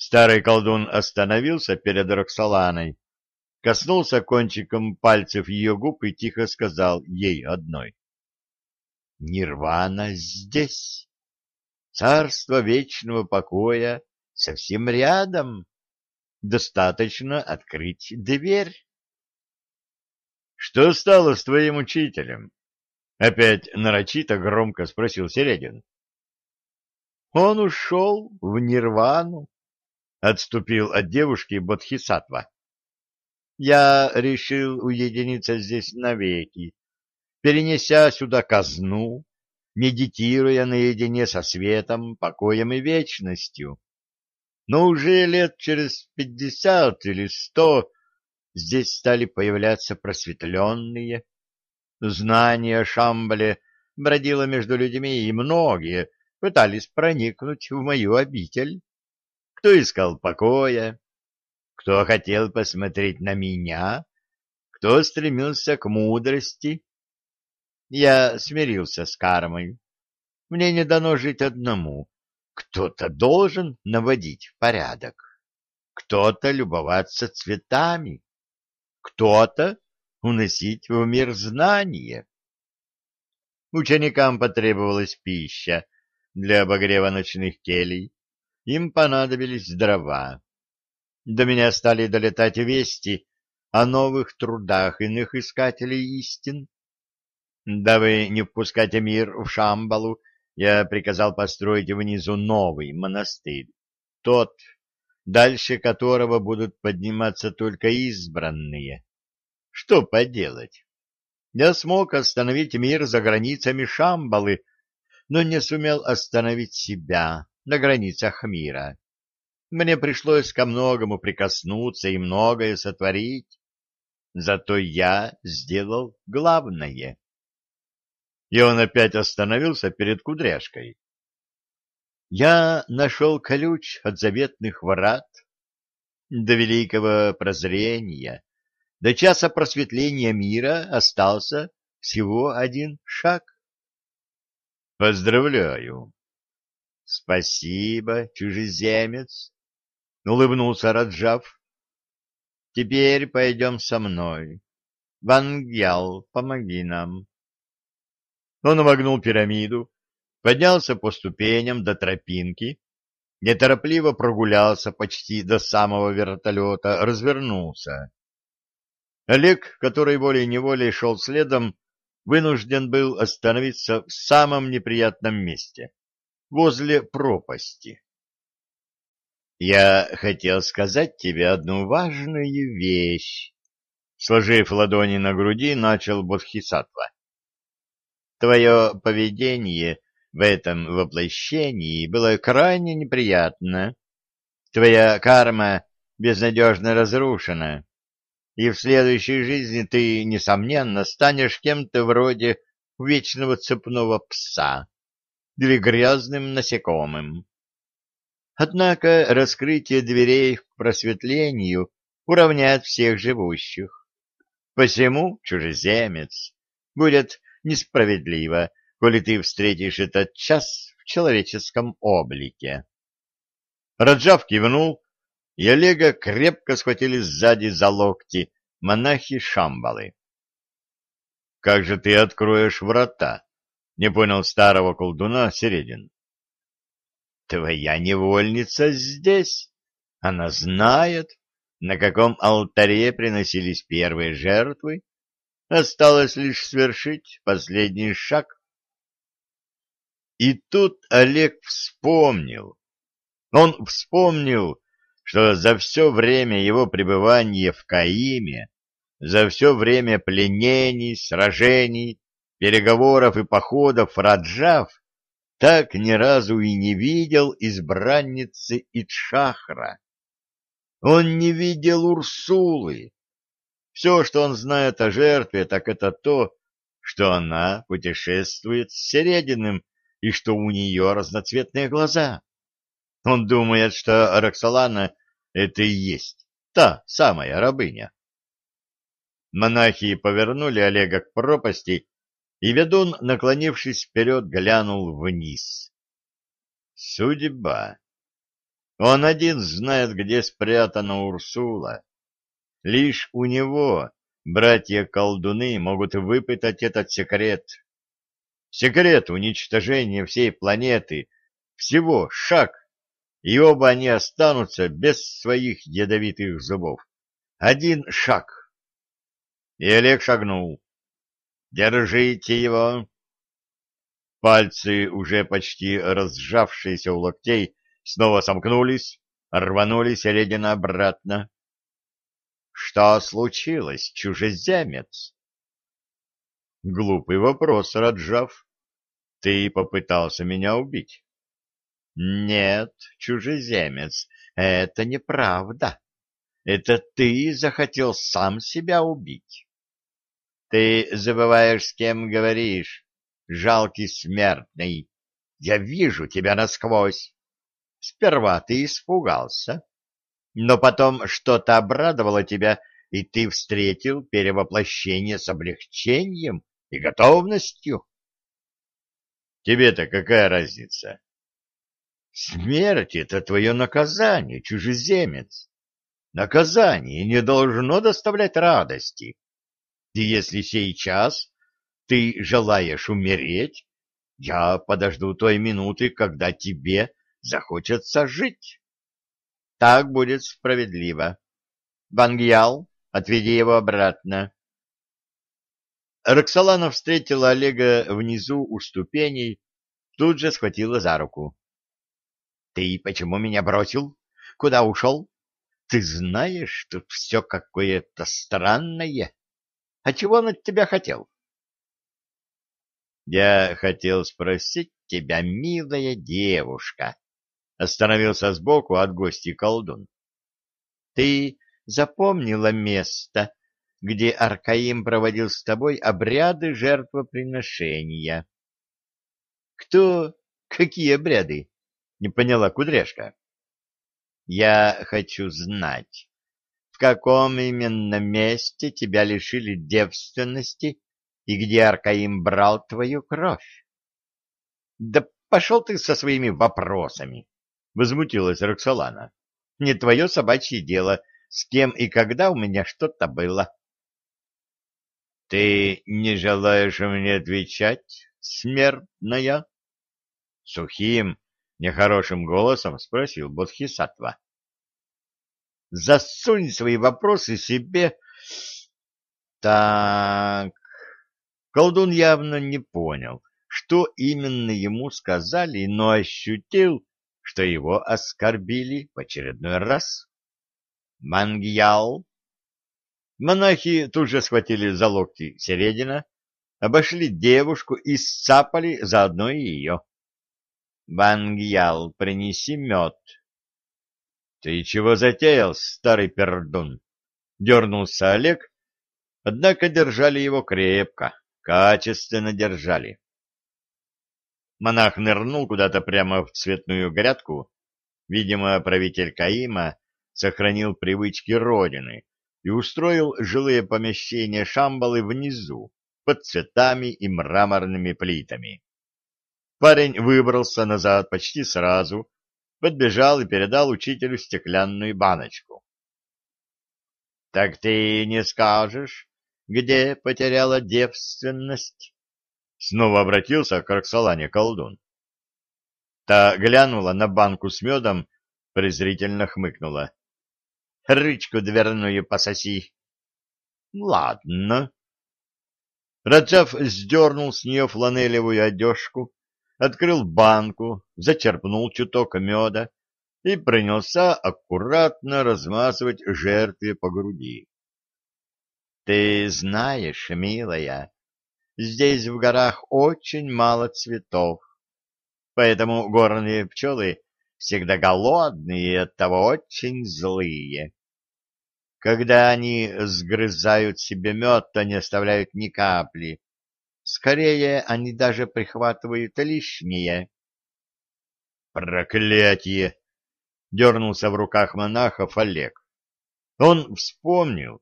Старый колдун остановился перед Роксоланой, коснулся кончиком пальцев ее губ и тихо сказал ей одной. «Нирвана здесь, царство вечного покоя совсем рядом. Достаточно открыть дверь». «Что стало с твоим учителем?» Опять нарочито громко спросил Середин. «Он ушел в нирвану», — отступил от девушки Бодхисаттва. «Я решил уединиться здесь навеки, перенеся сюда казну, медитируя наедине со светом, покоем и вечностью. Но уже лет через пятьдесят или сто здесь стали появляться просветленные. Знание о Шамбале бродило между людьми, и многие пытались проникнуть в мою обитель. Кто искал покоя, кто хотел посмотреть на меня, кто стремился к мудрости. Я смирился с кармой. Мне не дано жить одному. Кто-то должен наводить порядок, кто-то любоваться цветами, кто-то уносить в мир знания. Ученикам потребовалась пища для обогрева ночных келей, им понадобились дрова. До меня стали долетать вести о новых трудах иных искателей истин. Дабы не впускать мир в Шамбалу, я приказал построить внизу новый монастырь, тот, дальше которого будут подниматься только избранные. Что поделать? Я смог остановить мир за границами Шамбалы, но не сумел остановить себя на границах мира. Мне пришлось ко многому прикоснуться и многое сотворить. Зато я сделал главное. И он опять остановился перед кудряшкой. Я нашел ключ от заветных врат до великого прозрения, до часа просветления мира остался всего один шаг. Поздравляю. Спасибо, чужеземец, улыбнулся Раджав. Теперь пойдем со мной. Вангьял, помоги нам. Он обогнул пирамиду, поднялся по ступеням до тропинки, неторопливо прогулялся почти до самого вертолета, развернулся. Олег, который волей-неволей шел следом, вынужден был остановиться в самом неприятном месте, возле пропасти. «Я хотел сказать тебе одну важную вещь», — сложив ладони на груди, начал Бодхисаттва. «Твое поведение в этом воплощении было крайне неприятно. Твоя карма безнадежно разрушена и в следующей жизни ты, несомненно, станешь кем-то вроде вечного цепного пса или грязным насекомым. Однако раскрытие дверей к просветлению уравняет всех живущих. Посему, чужеземец, будет несправедливо, коли ты встретишь этот час в человеческом облике. Раджав кивнул, и Олега крепко схватили сзади за локти монахи Шамбалы. — Как же ты откроешь врата? — не понял старого колдуна Середин. — Твоя невольница здесь. Она знает, на каком алтаре приносились первые жертвы. Осталось лишь свершить последний шаг. И тут Олег вспомнил. Он вспомнил, что за все время его пребывания в Каиме, за все время пленений, сражений, переговоров и походов Раджав так ни разу и не видел избранницы Итшахра. Он не видел Урсулы. Все, что он знает о жертве, так это то, что она путешествует с Серединым и что у нее разноцветные глаза. Он думает, что Роксолана — это и есть та самая рабыня. Монахи повернули Олега к пропасти, и ведун, наклонившись вперед, глянул вниз. Судьба. Он один знает, где спрятана Урсула. Лишь у него братья-колдуны могут выпытать этот секрет. Секрет уничтожения всей планеты, всего шаг, и оба они останутся без своих ядовитых зубов. Один шаг. И Олег шагнул. «Держите его!» Пальцы, уже почти разжавшиеся у локтей, снова сомкнулись, рванулись Олегина обратно. Что случилось, чужеземец? Глупый вопрос, Раджав. Ты попытался меня убить. Нет, чужеземец, это неправда. Это ты захотел сам себя убить. Ты забываешь, с кем говоришь, жалкий смертный. Я вижу тебя насквозь. Сперва ты испугался, но потом что-то обрадовало тебя, и ты встретил перевоплощение с облегчением и готовностью. Тебе-то какая разница? Смерть — это твое наказание, чужеземец. Наказание не должно доставлять радости. И если сейчас ты желаешь умереть, я подожду той минуты, когда тебе захочется жить. Так будет справедливо. Бангьял, отведи его обратно. Роксолана встретила Олега внизу у ступеней, тут же схватила за руку. — Ты почему меня бросил? Куда ушел? Ты знаешь, тут все какое-то странное. А чего он от тебя хотел? — Я хотел спросить тебя, милая девушка, Остановился сбоку от гостей колдун. Ты запомнила место, где Аркаим проводил с тобой обряды жертвоприношения? Кто? Какие обряды? Не поняла кудряшка. Я хочу знать, в каком именно месте тебя лишили девственности и где Аркаим брал твою кровь? Да пошел ты со своими вопросами возмутилась Роксолана. — Не твое собачье дело, с кем и когда у меня что-то было. — Ты не желаешь мне отвечать, смертная? — сухим, нехорошим голосом спросил Бодхисаттва. — Засунь свои вопросы себе... Так... Колдун явно не понял, что именно ему сказали, но ощутил, что его оскорбили в очередной раз. Мангьял. Монахи тут же схватили за локти Середина, обошли девушку и сцапали заодно и ее. Мангьял, принеси мед. — Ты чего затеял, старый пердун? — дернулся Олег, однако держали его крепко, качественно держали. Монах нырнул куда-то прямо в цветную грядку. Видимо, правитель Каима сохранил привычки родины и устроил жилые помещения Шамбалы внизу, под цветами и мраморными плитами. Парень выбрался назад почти сразу, подбежал и передал учителю стеклянную баночку. — Так ты не скажешь, где потеряла девственность? Снова обратился к Роксолане колдун. Та глянула на банку с медом, презрительно хмыкнула. — Рычку дверную пососи. — Ладно. Раджав сдернул с нее фланелевую одежку, открыл банку, зачерпнул чуток меда и принялся аккуратно размазывать жертве по груди. — Ты знаешь, милая, здесь в горах очень мало цветов, поэтому горные пчелы всегда голодные и оттого очень злые. Когда они сгрызают себе мед, то не оставляют ни капли. Скорее, они даже прихватывают лишнее. «Проклятие!» — дернулся в руках монахов Олег. Он вспомнил,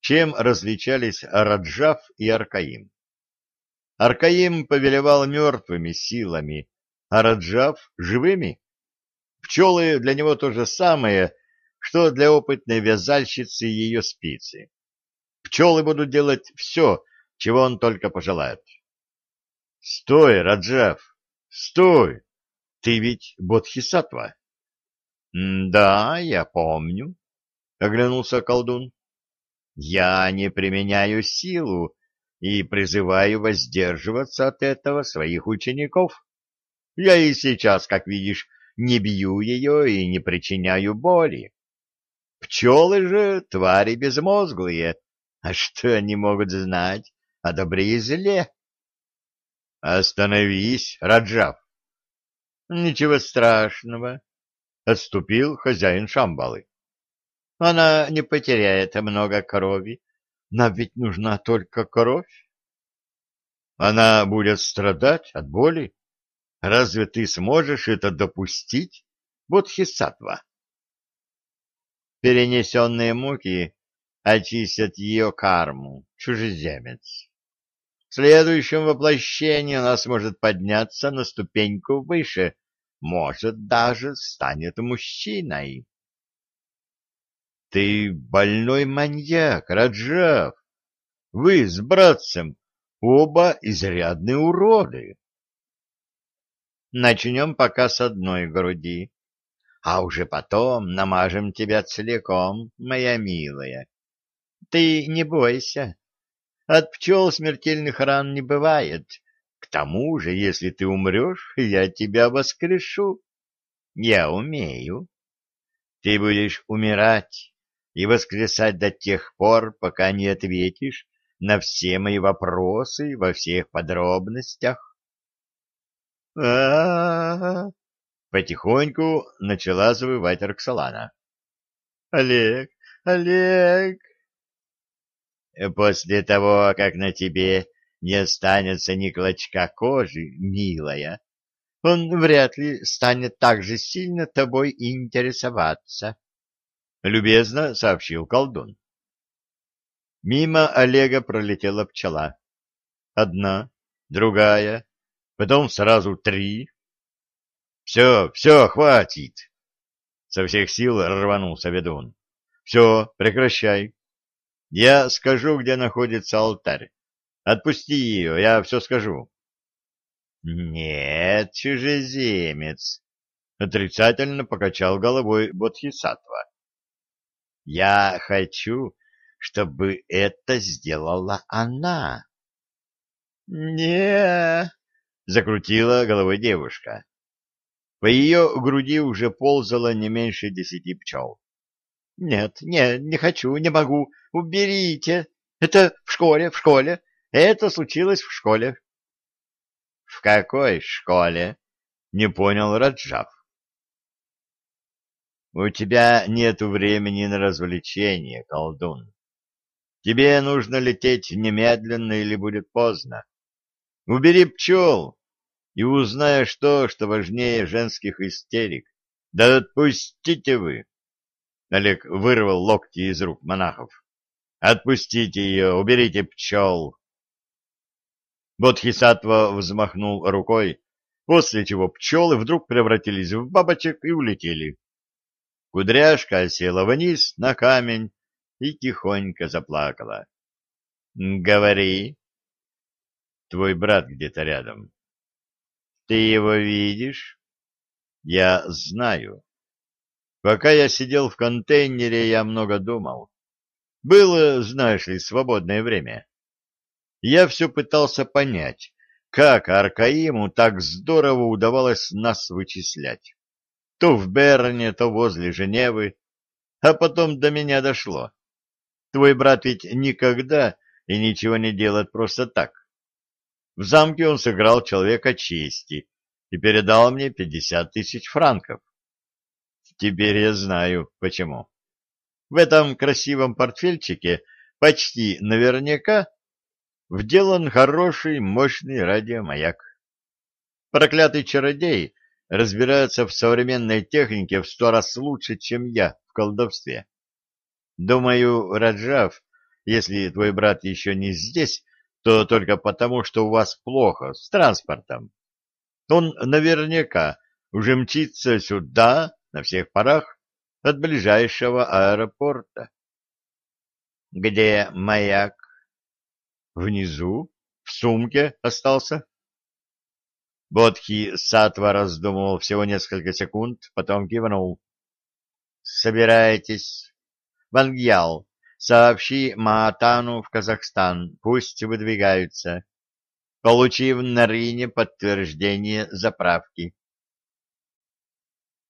чем различались Раджав и Аркаим. Аркаим повелевал мертвыми силами, а Раджав — живыми. Пчелы для него то же самое, что для опытной вязальщицы ее спицы. Пчелы будут делать все, чего он только пожелает. — Стой, Раджав, стой! Ты ведь Бодхисаттва? — Да, я помню, — оглянулся колдун. — Я не применяю силу и призываю воздерживаться от этого своих учеников. Я и сейчас, как видишь, не бью ее и не причиняю боли. Пчелы же твари безмозглые, а что они могут знать о добре и зле? — Остановись, Раджав. — Ничего страшного, — отступил хозяин Шамбалы. — Она не потеряет много крови, нам ведь нужна только кровь. — Она будет страдать от боли? Разве ты сможешь это допустить, Бодхисаттва? Перенесенные муки очистят ее карму, чужеземец. Следующем воплощении она сможет подняться на ступеньку выше, может, даже станет мужчиной. Ты больной маньяк, Раджав. Вы с братцем оба изрядные уроды. Начнем пока с одной груди, а уже потом намажем тебя целиком, моя милая. Ты не бойся. От пчел смертельных ран не бывает. К тому же, если ты умрешь, я тебя воскрешу. Я умею. Ты будешь умирать и воскресать до тех пор, пока не ответишь на все мои вопросы во всех подробностях а Потихоньку начала завывать Роксолана. «Олег! Олег!» «После того, как на тебе не останется ни клочка кожи, милая, он вряд ли станет так же сильно тобой интересоваться», — любезно сообщил колдун. Мимо Олега пролетела пчела. Одна, другая, потом сразу три. Все, все, хватит. Со всех сил рванулся ведун. Все, прекращай. Я скажу, где находится алтарь. Отпусти ее, я все скажу. Нет, чужеземец, отрицательно покачал головой Бодхисаттва. Я хочу, чтобы это сделала она. Не, — закрутила головой девушка. По ее груди уже ползало не меньше десяти пчел. — Нет, нет, не хочу, не могу. Уберите. Это в школе, в школе. Это случилось в школе. — В какой школе? — не понял Раджав. — У тебя нет времени на развлечения, колдун. Тебе нужно лететь немедленно или будет поздно. Убери пчел и узнаешь то, что важнее женских истерик. Да отпустите вы! Олег вырвал локти из рук монахов. Отпустите ее, уберите пчел. Бодхисаттва взмахнул рукой, после чего пчелы вдруг превратились в бабочек и улетели. Кудряшка села вниз на камень и тихонько заплакала. — Говори, Твой брат где-то рядом. Ты его видишь? Я знаю. Пока я сидел в контейнере, я много думал. Было, знаешь ли, свободное время. Я все пытался понять, как Аркаиму так здорово удавалось нас вычислять. То в Берне, то возле Женевы. А потом до меня дошло. Твой брат ведь никогда и ничего не делает просто так. В замке он сыграл человека чести и передал мне пятьдесят тысяч франков. Теперь я знаю, почему. В этом красивом портфельчике почти наверняка вделан хороший мощный радиомаяк. Проклятый чародей разбирается в современной технике в сто раз лучше, чем я в колдовстве. Думаю, Раджав, если твой брат еще не здесь, то только потому, что у вас плохо с транспортом. Он наверняка уже мчится сюда на всех парах от ближайшего аэропорта. Где маяк? Внизу, в сумке остался. Бодхи Сатва раздумывал всего несколько секунд, потом кивнул. Собирайтесь. Вангьял, сообщи Маатану в Казахстан, пусть выдвигаются. Получив на Рине подтверждение заправки.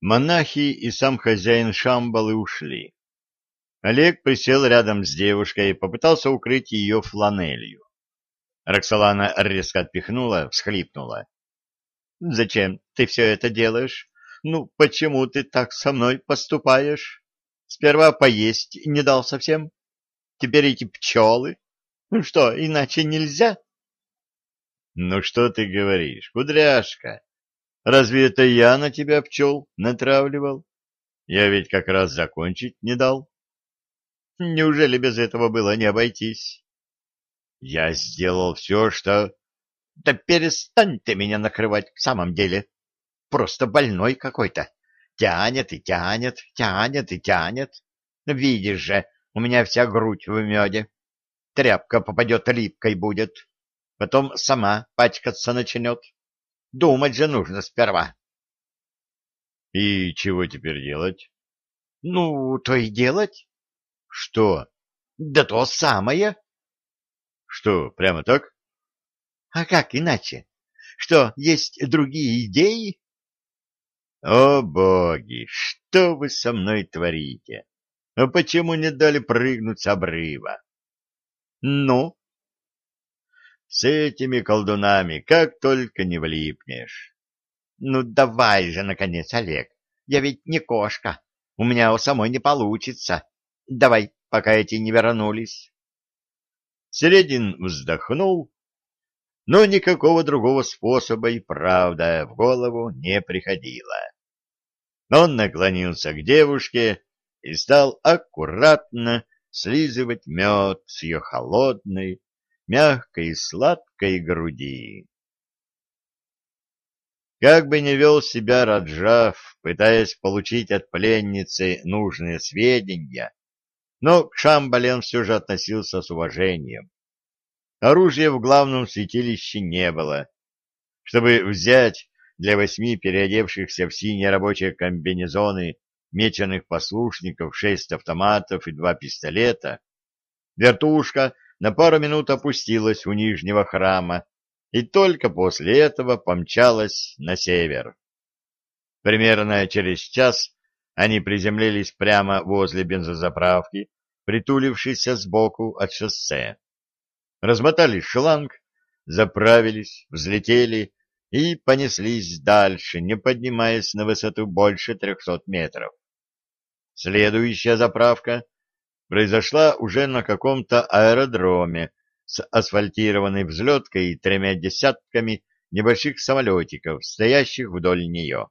Монахи и сам хозяин Шамбалы ушли. Олег присел рядом с девушкой и попытался укрыть ее фланелью. Роксолана резко отпихнула, всхлипнула. — Зачем ты все это делаешь? Ну, почему ты так со мной поступаешь? Сперва поесть не дал совсем. Теперь эти пчелы. Ну что, иначе нельзя? — Ну что ты говоришь, кудряшка? Разве это я на тебя пчел натравливал? Я ведь как раз закончить не дал. Неужели без этого было не обойтись? Я сделал все, что... Да перестань ты меня накрывать в самом деле. Просто больной какой-то. Тянет и тянет, тянет и тянет. Видишь же, у меня вся грудь в меде. Тряпка попадет липкой будет. Потом сама пачкаться начнет. Думать же нужно сперва. — И чего теперь делать? — Ну, то и делать. — Что? — Да то самое. — Что, прямо так? — А как иначе? Что, есть другие идеи? — О, боги, что вы со мной творите? А почему не дали прыгнуть с обрыва? — Ну, с этими колдунами как только не влипнешь. Ну, давай же, наконец, Олег. Я ведь не кошка. У меня у самой не получится. Давай, пока эти не вернулись. Середин вздохнул, но никакого другого способа и правда в голову не приходило. Он наклонился к девушке и стал аккуратно слизывать мед с ее холодной, мягкой и сладкой груди. Как бы ни вел себя Раджав, пытаясь получить от пленницы нужные сведения, но к Шамбале он все же относился с уважением. Оружия в главном святилище не было. Чтобы взять для восьми переодевшихся в синие рабочие комбинезоны меченых послушников шесть автоматов и два пистолета, вертушка на пару минут опустилась у нижнего храма и только после этого помчалась на север. Примерно через час они приземлились прямо возле бензозаправки, притулившейся сбоку от шоссе. Размотали шланг, заправились, взлетели и понеслись дальше, не поднимаясь на высоту больше трехсот метров. Следующая заправка произошла уже на каком-то аэродроме с асфальтированной взлеткой и тремя десятками небольших самолетиков, стоящих вдоль нее.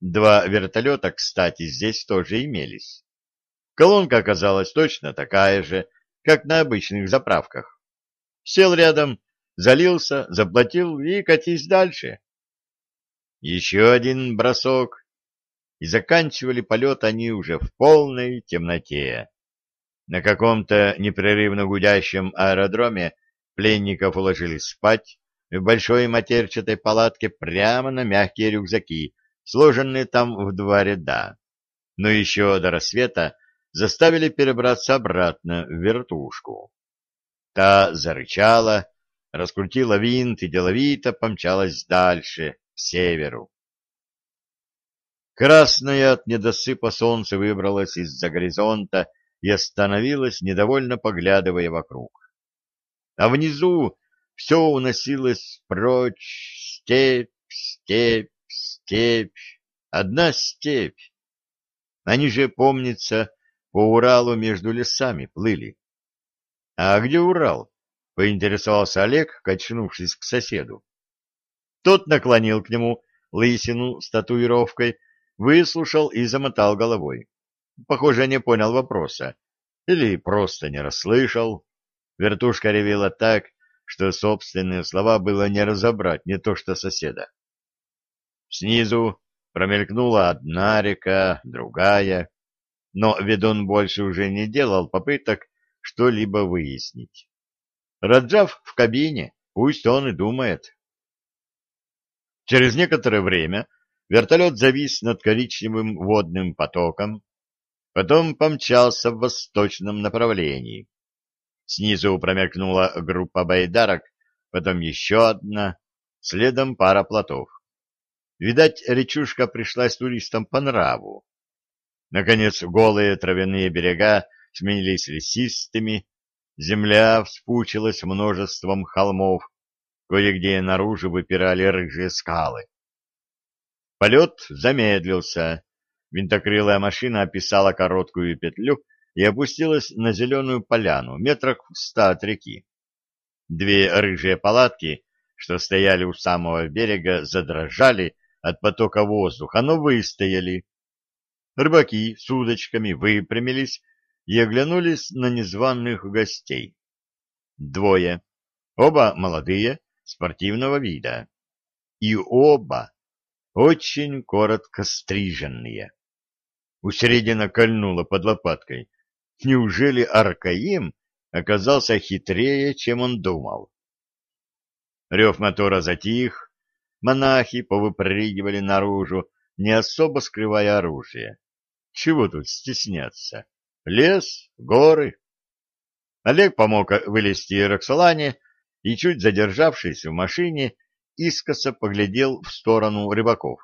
Два вертолета, кстати, здесь тоже имелись. Колонка оказалась точно такая же, как на обычных заправках. Сел рядом, залился, заплатил и катись дальше. Еще один бросок, и заканчивали полет они уже в полной темноте. На каком-то непрерывно гудящем аэродроме пленников уложили спать в большой матерчатой палатке прямо на мягкие рюкзаки, сложенные там в два ряда. Но еще до рассвета заставили перебраться обратно в вертушку. Та зарычала, раскрутила винт и деловито помчалась дальше, к северу. Красное от недосыпа солнце выбралось из-за горизонта и остановилась, недовольно поглядывая вокруг. А внизу все уносилось прочь, степь, степь, степь, одна степь. Они же, помнится, по Уралу между лесами плыли. — А где Урал? — поинтересовался Олег, качнувшись к соседу. Тот наклонил к нему лысину с татуировкой, выслушал и замотал головой. Похоже, не понял вопроса. Или просто не расслышал. Вертушка ревела так, что собственные слова было не разобрать, не то что соседа. Снизу Промелькнула одна река, другая, но ведун больше уже не делал попыток что-либо выяснить. Раджав в кабине, пусть он и думает. Через некоторое время вертолет завис над коричневым водным потоком, потом помчался в восточном направлении. Снизу промелькнула группа байдарок, потом еще одна, следом пара плотов. Видать, речушка пришлась туристам по нраву. Наконец, голые травяные берега сменились лесистыми, земля вспучилась множеством холмов, кое-где наружу выпирали рыжие скалы. Полет замедлился. Винтокрылая машина описала короткую петлю и опустилась на зеленую поляну, метрах в ста от реки. Две рыжие палатки, что стояли у самого берега, задрожали от потока воздуха, но выстояли. Рыбаки с удочками выпрямились и оглянулись на незваных гостей. Двое, оба молодые, спортивного вида. И оба очень коротко стриженные. У середина кольнуло под лопаткой. Неужели Аркаим оказался хитрее, чем он думал? Рев мотора затих, монахи повыпрыгивали наружу, не особо скрывая оружие. Чего тут стесняться? Лес, горы. Олег помог вылезти Роксолане и, чуть задержавшись в машине, искоса поглядел в сторону рыбаков.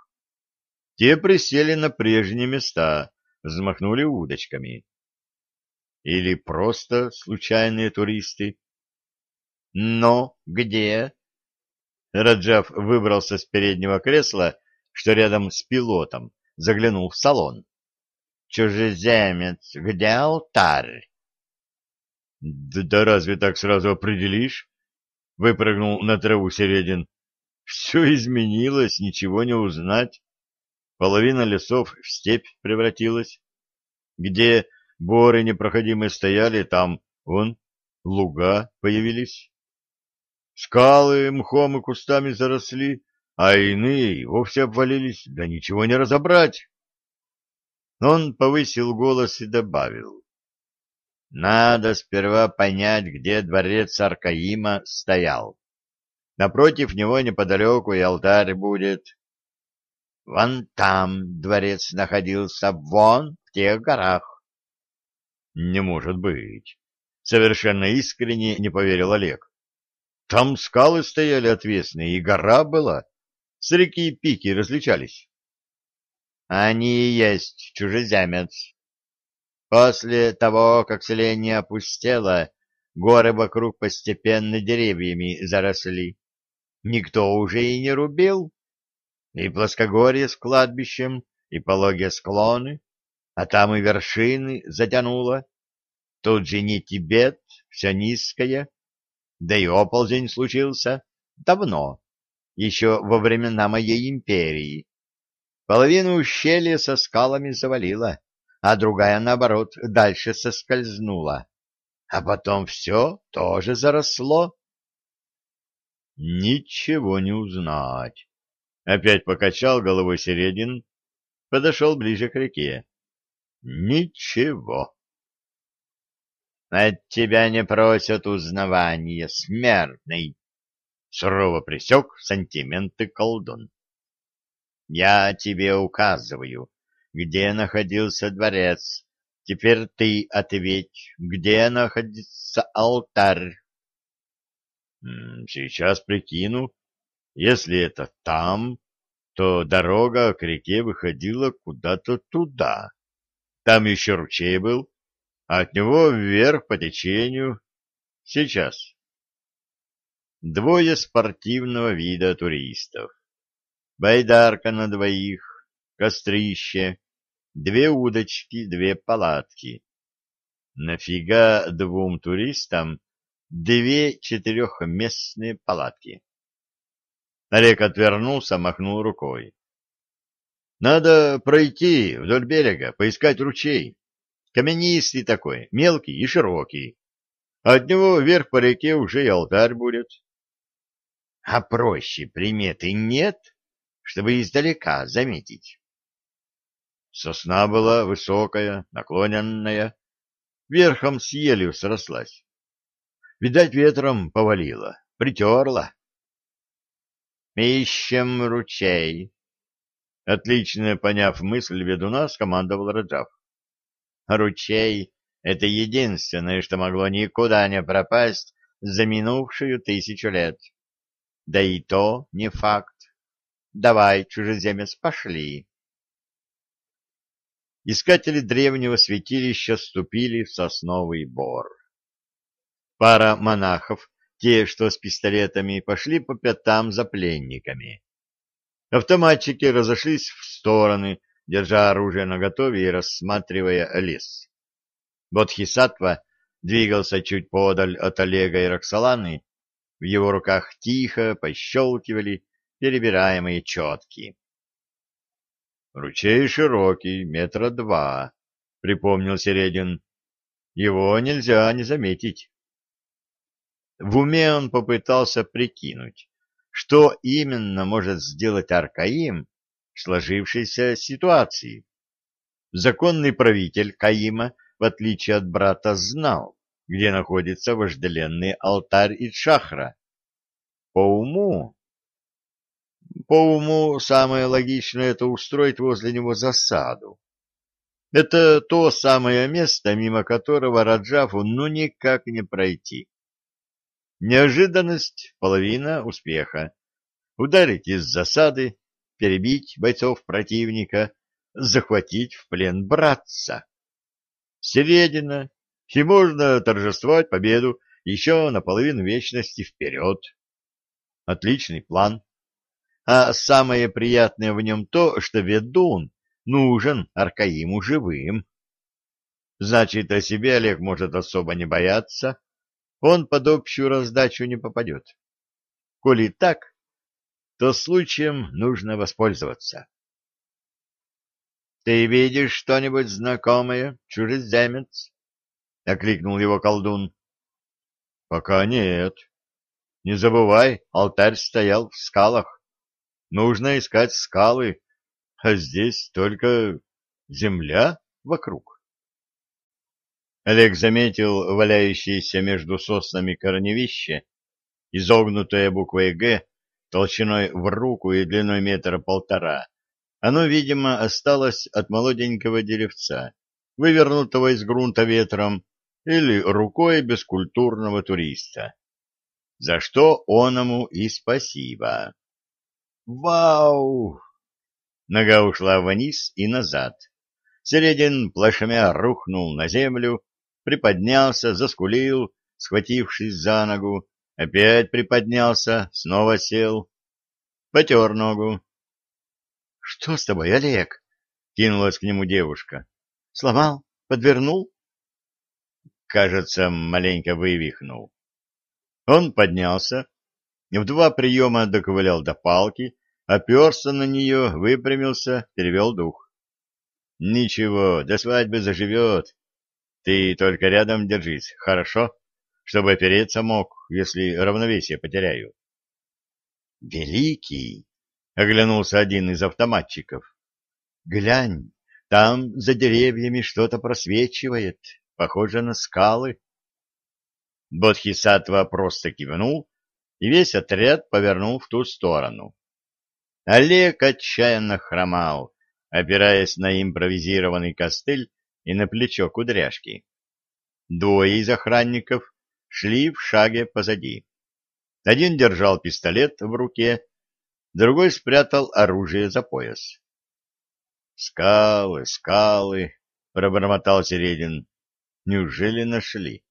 Те присели на прежние места, взмахнули удочками. Или просто случайные туристы. «Но где?» Раджав выбрался с переднего кресла, что рядом с пилотом, заглянул в салон. «Чужеземец, где алтарь?» «Да, да разве так сразу определишь?» — выпрыгнул на траву Середин. «Все изменилось, ничего не узнать. Половина лесов в степь превратилась. Где боры непроходимые стояли, там, вон, луга появились». Скалы мхом и кустами заросли, а иные вовсе обвалились, да ничего не разобрать. Он повысил голос и добавил. Надо сперва понять, где дворец Аркаима стоял. Напротив него неподалеку и алтарь будет. Вон там дворец находился, вон в тех горах. Не может быть. Совершенно искренне не поверил Олег. Там скалы стояли отвесные, и гора была. С реки пики различались. Они и есть чужеземец. После того, как селение опустело, горы вокруг постепенно деревьями заросли. Никто уже и не рубил. И плоскогорье с кладбищем, и пологие склоны, а там и вершины затянуло. Тут же не Тибет, все низкое, да и оползень случился давно, еще во времена моей империи. Половину ущелья со скалами завалила, а другая, наоборот, дальше соскользнула. А потом все тоже заросло. Ничего не узнать. Опять покачал головой Середин, подошел ближе к реке. Ничего. От тебя не просят узнавания, смертный. Сурово присек сантименты колдун. Я тебе указываю, где находился дворец. Теперь ты ответь, где находится алтарь. Сейчас прикину. Если это там, то дорога к реке выходила куда-то туда. Там еще ручей был, от него вверх по течению. Сейчас. Двое спортивного вида туристов. Байдарка на двоих, кострище, две удочки, две палатки. Нафига двум туристам две четырехместные палатки? Олег отвернулся, махнул рукой. Надо пройти вдоль берега, поискать ручей. Каменистый такой, мелкий и широкий. От него вверх по реке уже и алтарь будет. А проще приметы нет, чтобы издалека заметить. Сосна была высокая, наклоненная, верхом с елью срослась. Видать, ветром повалило, притерла. «Ищем ручей», — отлично поняв мысль ведуна, скомандовал Раджав. «Ручей — это единственное, что могло никуда не пропасть за минувшую тысячу лет. Да и то не факт. Давай, чужеземец, пошли». Искатели древнего святилища ступили в сосновый бор. Пара монахов, те, что с пистолетами, пошли по пятам за пленниками. Автоматчики разошлись в стороны, держа оружие наготове и рассматривая лес. Бодхисаттва двигался чуть подаль от Олега и Роксоланы, в его руках тихо пощелкивали перебираемые четки. Ручей широкий, метра два, — припомнил Середин. Его нельзя не заметить. В уме он попытался прикинуть, что именно может сделать Аркаим в сложившейся ситуации. Законный правитель Каима, в отличие от брата, знал, где находится вожделенный алтарь Ичахра. По уму по уму самое логичное — это устроить возле него засаду. Это то самое место, мимо которого Раджаву ну никак не пройти. Неожиданность — половина успеха. Ударить из засады, перебить бойцов противника, захватить в плен братца. Середина, и можно торжествовать победу еще на половину вечности вперед. Отличный план а самое приятное в нем то, что ведун нужен Аркаиму живым. Значит, о себе Олег может особо не бояться, он под общую раздачу не попадет. Коли так, то случаем нужно воспользоваться. — Ты видишь что-нибудь знакомое, чужеземец? — окликнул его колдун. — Пока нет. Не забывай, алтарь стоял в скалах. Нужно искать скалы, а здесь только земля вокруг. Олег заметил валяющееся между соснами корневище, изогнутое буквой «Г», толщиной в руку и длиной метра полтора. Оно, видимо, осталось от молоденького деревца, вывернутого из грунта ветром или рукой бескультурного туриста. За что оному и спасибо. Вау! Нога ушла вниз и назад. Середин плашмя рухнул на землю, приподнялся, заскулил, схватившись за ногу, опять приподнялся, снова сел, потер ногу. — Что с тобой, Олег? — кинулась к нему девушка. — Сломал? Подвернул? Кажется, маленько вывихнул. Он поднялся, в два приема доковылял до палки, оперся на нее, выпрямился, перевел дух. — Ничего, до свадьбы заживет. Ты только рядом держись, хорошо? Чтобы опереться мог, если равновесие потеряю. — Великий! — оглянулся один из автоматчиков. — Глянь, там за деревьями что-то просвечивает, похоже на скалы. Бодхисаттва просто кивнул, и весь отряд повернул в ту сторону. Олег отчаянно хромал, опираясь на импровизированный костыль и на плечо кудряшки. Двое из охранников шли в шаге позади. Один держал пистолет в руке, другой спрятал оружие за пояс. «Скалы, скалы!» — пробормотал Середин. «Неужели нашли?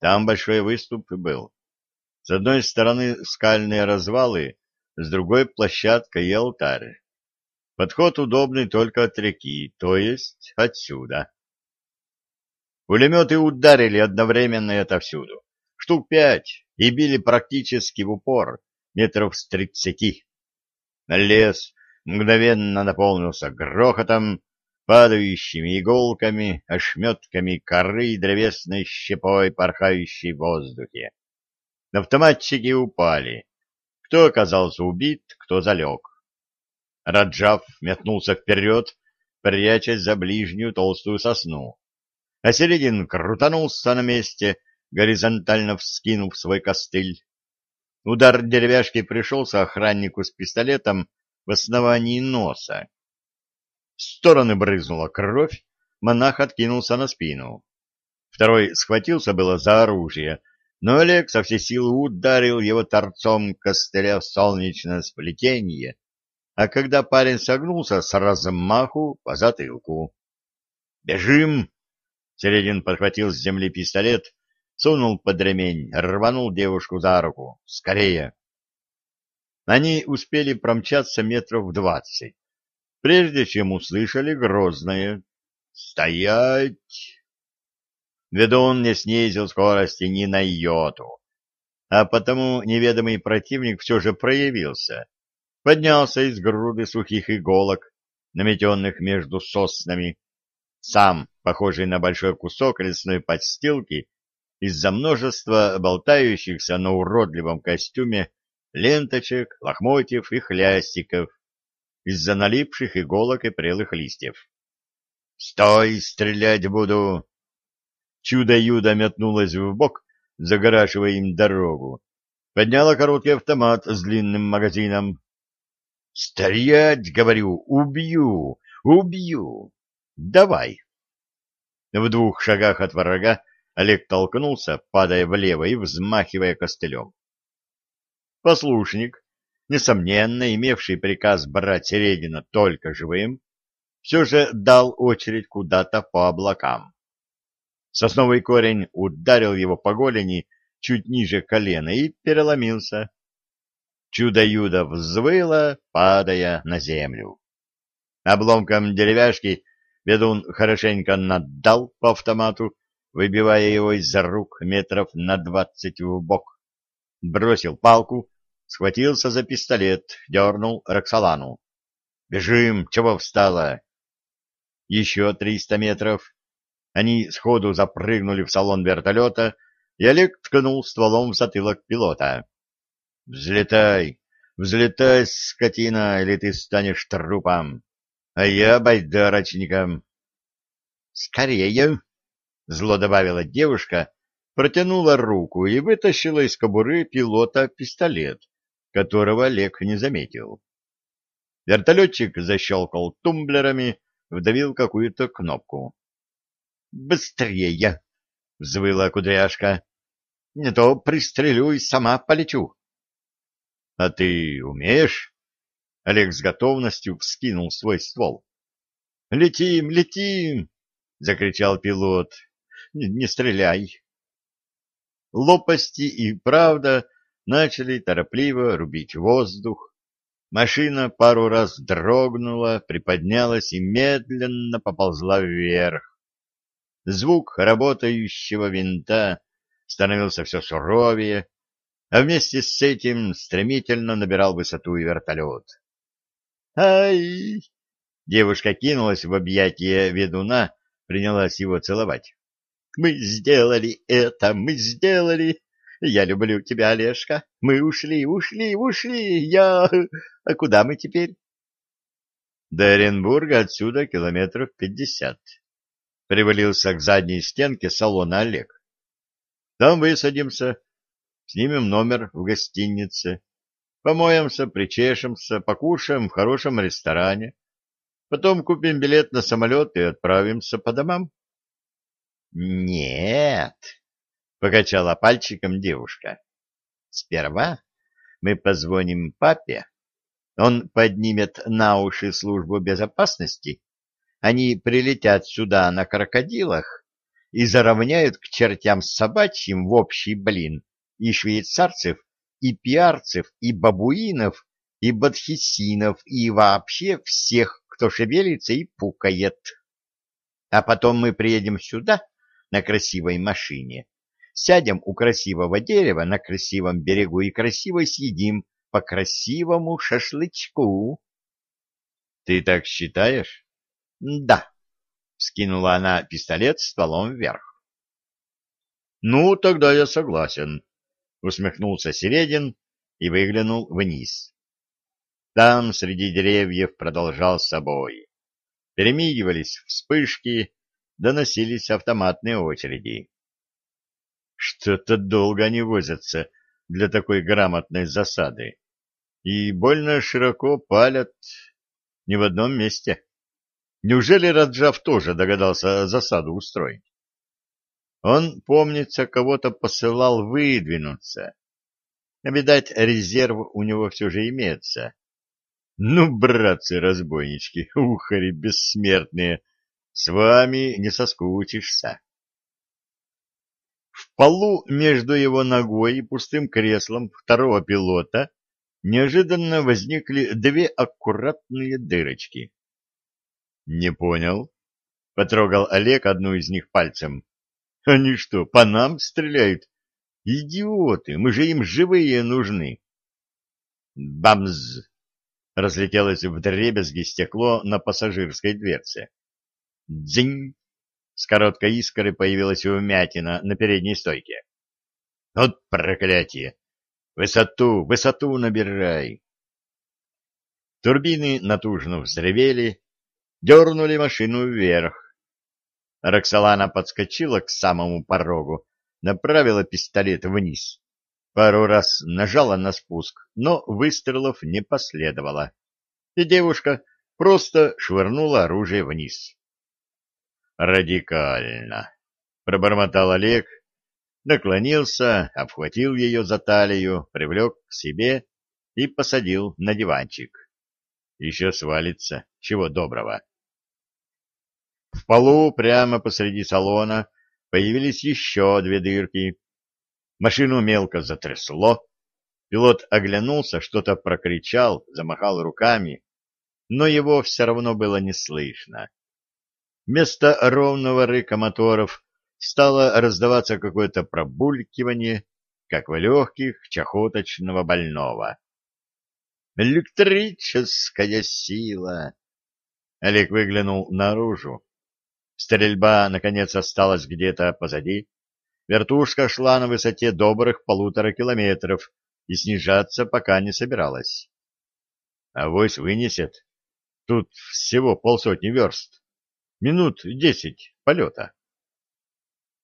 Там большой выступ был. С одной стороны скальные развалы, с другой площадка и алтарь. Подход удобный только от реки, то есть отсюда. Пулеметы ударили одновременно и отовсюду. Штук пять, и били практически в упор, метров с тридцати. Лес мгновенно наполнился грохотом, падающими иголками, ошметками коры и древесной щепой, порхающей в воздухе. Автоматчики упали. Кто оказался убит, кто залег. Раджав метнулся вперед, прячась за ближнюю толстую сосну. А Середин крутанулся на месте, горизонтально вскинув свой костыль. Удар деревяшки пришелся охраннику с пистолетом в основании носа. В стороны брызнула кровь, монах откинулся на спину. Второй схватился было за оружие, но Олег со всей силы ударил его торцом костыля в солнечное сплетение, а когда парень согнулся с размаху по затылку. «Бежим!» Середин подхватил с земли пистолет, сунул под ремень, рванул девушку за руку. «Скорее!» Они успели промчаться метров двадцать, прежде чем услышали грозное «Стоять!». Ведун не снизил скорости ни на йоту, а потому неведомый противник все же проявился, поднялся из груды сухих иголок, наметенных между соснами, сам, похожий на большой кусок лесной подстилки, из-за множества болтающихся на уродливом костюме ленточек, лохмотьев и хлястиков, из-за налипших иголок и прелых листьев. «Стой, стрелять буду!» Чудо-юдо метнулось в бок, загораживая им дорогу. Подняла короткий автомат с длинным магазином. «Стрелять, говорю, убью, убью! Давай!» В двух шагах от врага Олег толкнулся, падая влево и взмахивая костылем. Послушник, несомненно имевший приказ брать Середина только живым, все же дал очередь куда-то по облакам. Сосновый корень ударил его по голени чуть ниже колена и переломился. Чудо-юдо взвыло, падая на землю. Обломком деревяшки ведун хорошенько наддал по автомату, выбивая его из-за рук метров на двадцать в бок. Бросил палку, схватился за пистолет, дернул Роксолану. «Бежим! Чего встала?» Еще триста метров. Они сходу запрыгнули в салон вертолета, и Олег ткнул стволом в затылок пилота. «Взлетай! Взлетай, скотина, или ты станешь трупом, а я байдарочником!» «Скорее!» — зло добавила девушка, протянула руку и вытащила из кобуры пилота пистолет, которого Олег не заметил. Вертолетчик защелкал тумблерами, вдавил какую-то кнопку. Быстрее! — взвыла кудряшка. — Не то пристрелю и сама полечу. — А ты умеешь? Олег с готовностью вскинул свой ствол. — Летим, летим! — закричал пилот. — Не стреляй! Лопасти и правда начали торопливо рубить воздух. Машина пару раз дрогнула, приподнялась и медленно поползла вверх. Звук работающего винта становился все суровее, а вместе с этим стремительно набирал высоту и вертолет. «Ай!» Девушка кинулась в объятия ведуна, принялась его целовать. «Мы сделали это! Мы сделали! Я люблю тебя, Олежка! Мы ушли, ушли, ушли! Я... А куда мы теперь?» «До Оренбурга отсюда километров пятьдесят», привалился к задней стенке салона Олег. Там высадимся, снимем номер в гостинице, помоемся, причешемся, покушаем в хорошем ресторане, потом купим билет на самолет и отправимся по домам. — Нет, — покачала пальчиком девушка. — Сперва мы позвоним папе, он поднимет на уши службу безопасности они прилетят сюда на крокодилах и заровняют к чертям собачьим в общий блин и швейцарцев, и пиарцев, и бабуинов, и бадхисинов, и вообще всех, кто шевелится и пукает. А потом мы приедем сюда на красивой машине, сядем у красивого дерева на красивом берегу и красиво съедим по красивому шашлычку. — Ты так считаешь? — Да, — скинула она пистолет стволом вверх. — Ну, тогда я согласен, — усмехнулся Середин и выглянул вниз. Там среди деревьев продолжал собой. перемигивались вспышки, доносились автоматные очереди. Что-то долго они возятся для такой грамотной засады. И больно широко палят не в одном месте. Неужели Раджав тоже догадался засаду устроить? Он, помнится, кого-то посылал выдвинуться. Видать, резерв у него все же имеется. Ну, братцы-разбойнички, ухари бессмертные, с вами не соскучишься. В полу между его ногой и пустым креслом второго пилота неожиданно возникли две аккуратные дырочки. — Не понял. — потрогал Олег одну из них пальцем. — Они что, по нам стреляют? Идиоты, мы же им живые нужны. Бамз! Разлетелось в дребезги стекло на пассажирской дверце. Дзинь! С короткой искрой появилась вмятина на передней стойке. Вот проклятие! Высоту, высоту набирай! Турбины натужно взревели, дернули машину вверх. Роксолана подскочила к самому порогу, направила пистолет вниз. Пару раз нажала на спуск, но выстрелов не последовало. И девушка просто швырнула оружие вниз. «Радикально!» — пробормотал Олег, наклонился, обхватил ее за талию, привлек к себе и посадил на диванчик. Еще свалится, чего доброго. В полу прямо посреди салона появились еще две дырки. Машину мелко затрясло. Пилот оглянулся, что-то прокричал, замахал руками, но его все равно было не слышно. Вместо ровного рыка моторов стало раздаваться какое-то пробулькивание, как в легких чахоточного больного. «Электрическая сила!» Олег выглянул наружу. Стрельба, наконец, осталась где-то позади. Вертушка шла на высоте добрых полутора километров и снижаться пока не собиралась. Авось вынесет. Тут всего полсотни верст. Минут десять полета.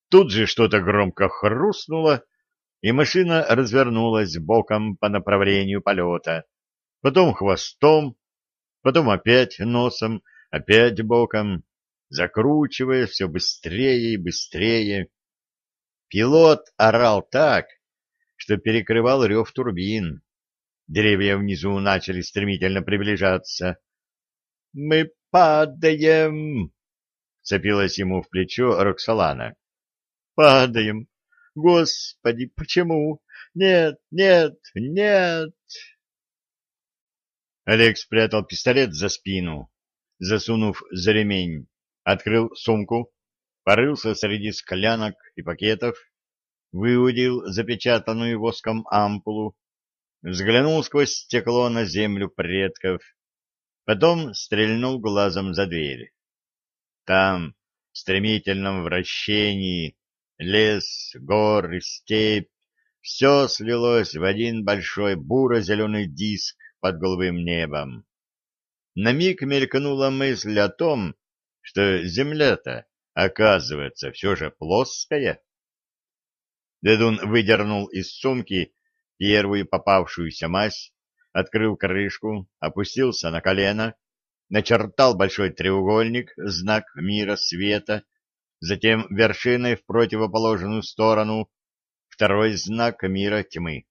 Тут же что-то громко хрустнуло, и машина развернулась боком по направлению полета, потом хвостом, потом опять носом, опять боком закручивая все быстрее и быстрее. Пилот орал так, что перекрывал рев турбин. Деревья внизу начали стремительно приближаться. — Мы падаем! — цепилась ему в плечо Роксолана. — Падаем! Господи, почему? Нет, нет, нет! Олег спрятал пистолет за спину, засунув за ремень открыл сумку, порылся среди склянок и пакетов, выудил запечатанную воском ампулу, взглянул сквозь стекло на землю предков, потом стрельнул глазом за дверь. Там, в стремительном вращении, лес, горы, степь, все слилось в один большой буро-зеленый диск под голубым небом. На миг мелькнула мысль о том, что земля-то, оказывается, все же плоская. Дедун выдернул из сумки первую попавшуюся мазь, открыл крышку, опустился на колено, начертал большой треугольник, знак мира света, затем вершиной в противоположную сторону второй знак мира тьмы.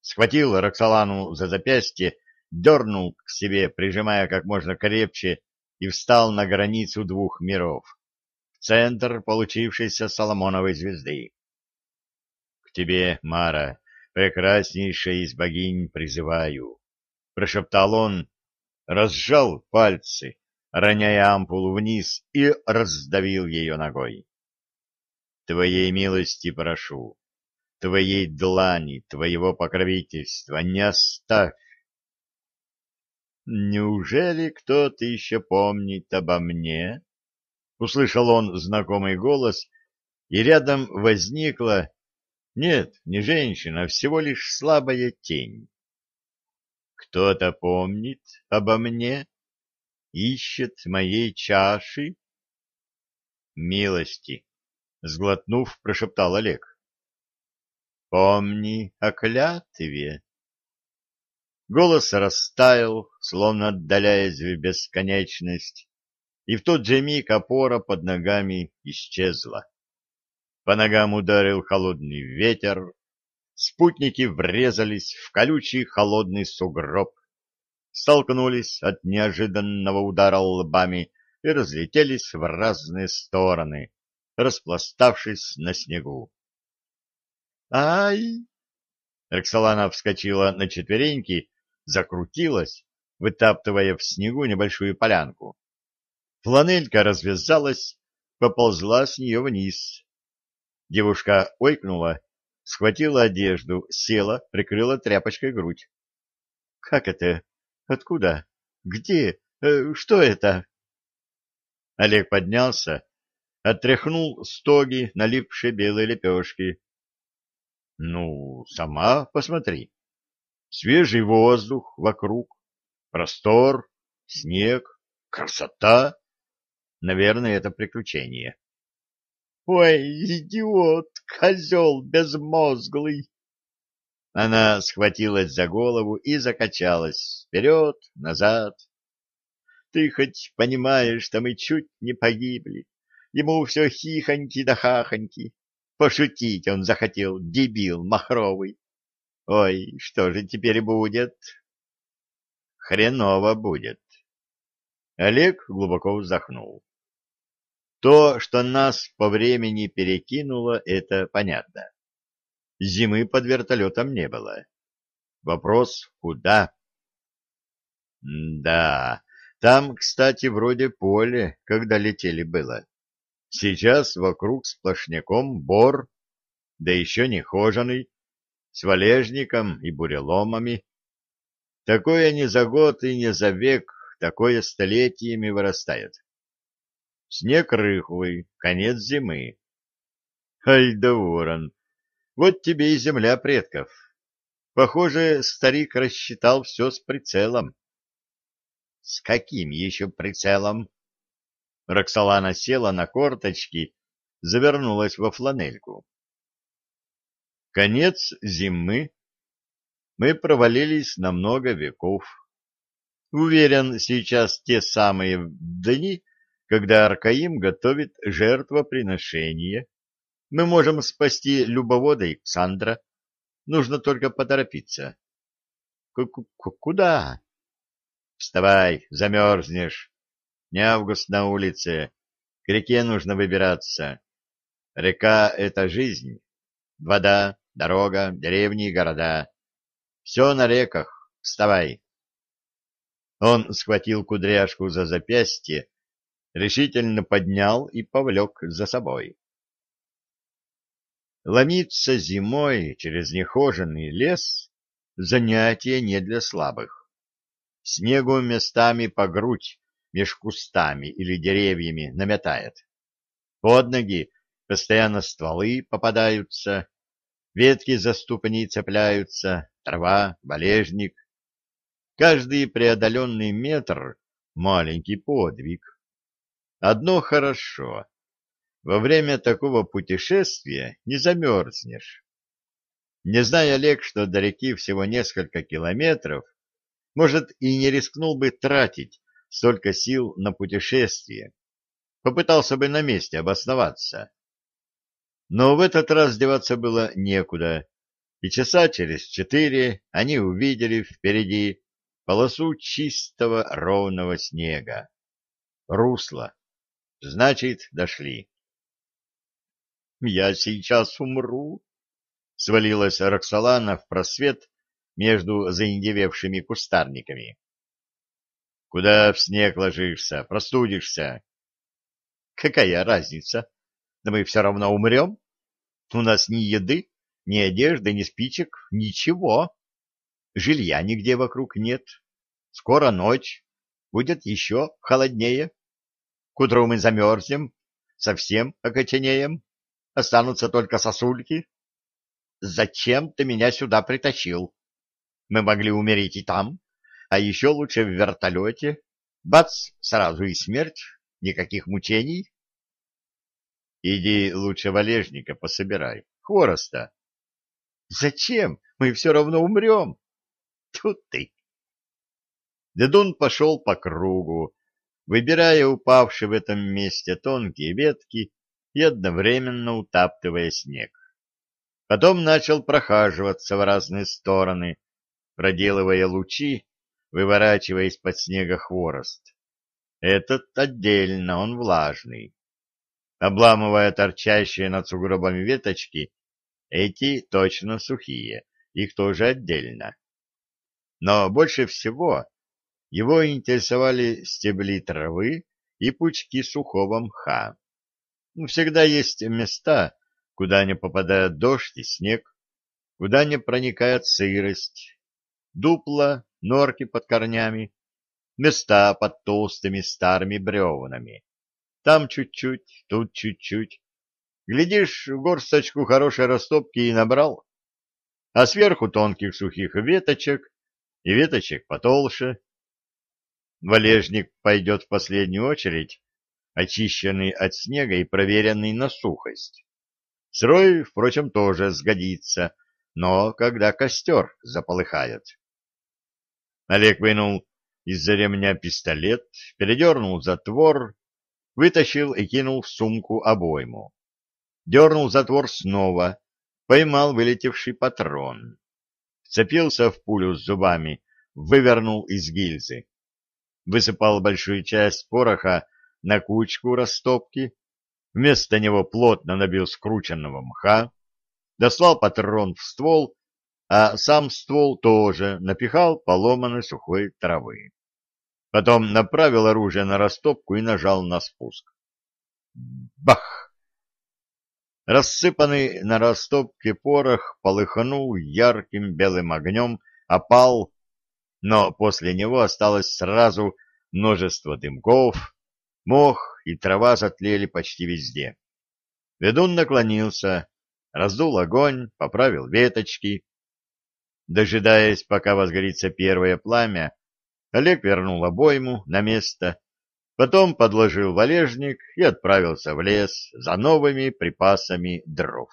Схватил Роксолану за запястье, дернул к себе, прижимая как можно крепче и встал на границу двух миров, в центр получившейся Соломоновой звезды. — К тебе, Мара, прекраснейшая из богинь, призываю, — прошептал он, разжал пальцы, роняя ампулу вниз и раздавил ее ногой. — Твоей милости прошу, твоей длани, твоего покровительства не оставь «Неужели кто-то еще помнит обо мне?» Услышал он знакомый голос, и рядом возникла... Нет, не женщина, а всего лишь слабая тень. «Кто-то помнит обо мне?» ищет моей чаши? Милости, сглотнув, прошептал Олег. Помни о клятве. Голос растаял, словно отдаляясь в бесконечность, и в тот же миг опора под ногами исчезла. По ногам ударил холодный ветер, спутники врезались в колючий холодный сугроб, столкнулись от неожиданного удара лбами и разлетелись в разные стороны, распластавшись на снегу. «Ай!» Роксолана вскочила на четвереньки, закрутилась, вытаптывая в снегу небольшую полянку. Фланелька развязалась, поползла с нее вниз. Девушка ойкнула, схватила одежду, села, прикрыла тряпочкой грудь. — Как это? Откуда? Где? Э, что это? Олег поднялся, отряхнул стоги, налипшие белые лепешки. — Ну, сама посмотри. Свежий воздух вокруг, простор, снег, красота. Наверное, это приключение. Ой, идиот, козел безмозглый! Она схватилась за голову и закачалась вперед, назад. Ты хоть понимаешь, что мы чуть не погибли? Ему все хихоньки да хахоньки. Пошутить он захотел, дебил махровый. Ой, что же теперь будет? Хреново будет. Олег глубоко вздохнул. То, что нас по времени перекинуло, это понятно. Зимы под вертолетом не было. Вопрос, куда? да, там, кстати, вроде поле, когда летели было. Сейчас вокруг сплошняком бор, да еще не хоженый, с валежником и буреломами. Такое не за год и не за век, такое столетиями вырастает. Снег рыхлый, конец зимы. Ай да ворон, вот тебе и земля предков. Похоже, старик рассчитал все с прицелом. С каким еще прицелом? Роксолана села на корточки, завернулась во фланельку. Конец зимы. Мы провалились на много веков. Уверен, сейчас те самые дни, когда Аркаим готовит жертвоприношение. Мы можем спасти любовода Александра. Нужно только поторопиться. К -к Куда? Вставай, замерзнешь. Не август на улице. К реке нужно выбираться. Река — это жизнь. Вода, дорога, деревни и города. Все на реках. Вставай. Он схватил кудряшку за запястье, решительно поднял и повлек за собой. Ломиться зимой через нехоженный лес — занятие не для слабых. Снегу местами по грудь меж кустами или деревьями наметает. Под ноги постоянно стволы попадаются, ветки за ступни цепляются, трава, валежник. Каждый преодоленный метр — маленький подвиг. Одно хорошо. Во время такого путешествия не замерзнешь. Не зная Олег, что до реки всего несколько километров, может, и не рискнул бы тратить столько сил на путешествие. Попытался бы на месте обосноваться. Но в этот раз деваться было некуда, и часа через четыре они увидели впереди полосу чистого ровного снега. Русло Значит, дошли. Я сейчас умру, свалилась Роксолана в просвет между заиндевевшими кустарниками. Куда в снег ложишься, простудишься? Какая разница? Да мы все равно умрем. У нас ни еды, ни одежды, ни спичек, ничего. Жилья нигде вокруг нет. Скоро ночь, будет еще холоднее. К утру мы замерзнем, совсем окоченеем, останутся только сосульки. Зачем ты меня сюда притащил? Мы могли умереть и там, а еще лучше в вертолете. Бац, сразу и смерть, никаких мучений. Иди лучше валежника пособирай, хвороста. Зачем? Мы все равно умрем. Тут ты. Дедун пошел по кругу, выбирая упавшие в этом месте тонкие ветки и одновременно утаптывая снег. Потом начал прохаживаться в разные стороны, проделывая лучи, выворачивая из-под снега хворост. Этот отдельно, он влажный. Обламывая торчащие над сугробами веточки, эти точно сухие, их тоже отдельно. Но больше всего его интересовали стебли травы и пучки сухого мха. Всегда есть места, куда не попадает дождь и снег, куда не проникает сырость, дупла, норки под корнями, места под толстыми старыми бревнами. Там чуть-чуть, тут чуть-чуть. Глядишь, горсточку хорошей растопки и набрал, а сверху тонких сухих веточек и веточек потолще. Валежник пойдет в последнюю очередь, очищенный от снега и проверенный на сухость. Срой, впрочем, тоже сгодится, но когда костер заполыхает. Олег вынул из-за ремня пистолет, передернул затвор, вытащил и кинул в сумку обойму. Дернул затвор снова, поймал вылетевший патрон. Вцепился в пулю с зубами, вывернул из гильзы. Высыпал большую часть пороха на кучку растопки, вместо него плотно набил скрученного мха, дослал патрон в ствол, а сам ствол тоже напихал поломанной сухой травы. Потом направил оружие на растопку и нажал на спуск. Бах! Рассыпанный на растопке порох полыхнул ярким белым огнем, опал, но после него осталось сразу множество дымков, мох и трава затлели почти везде. Ведун наклонился, раздул огонь, поправил веточки. Дожидаясь, пока возгорится первое пламя, Олег вернул обойму на место, потом подложил валежник и отправился в лес за новыми припасами дров.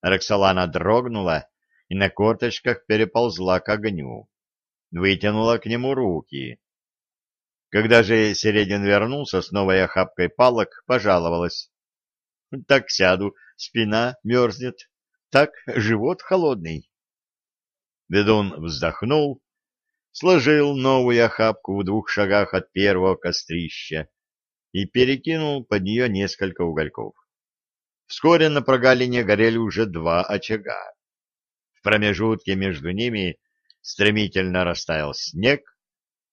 Роксолана дрогнула и на корточках переползла к огню, вытянула к нему руки. Когда же Середин вернулся с новой охапкой палок, пожаловалась. — Так сяду, спина мерзнет, так живот холодный. Ведун вздохнул сложил новую охапку в двух шагах от первого кострища и перекинул под нее несколько угольков. Вскоре на прогалине горели уже два очага. В промежутке между ними стремительно растаял снег,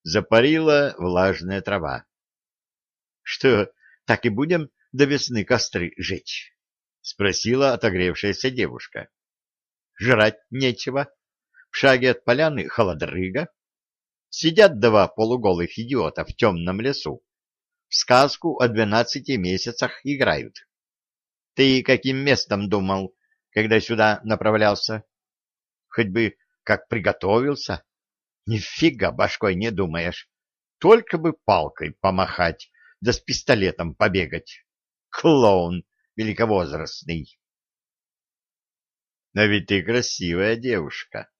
запарила влажная трава. — Что, так и будем до весны костры жечь? — спросила отогревшаяся девушка. — Жрать нечего. В шаге от поляны холодрыга. Сидят два полуголых идиота в темном лесу. В сказку о двенадцати месяцах играют. Ты каким местом думал, когда сюда направлялся? Хоть бы как приготовился. Нифига башкой не думаешь. Только бы палкой помахать, да с пистолетом побегать. Клоун великовозрастный. Но ведь ты красивая девушка.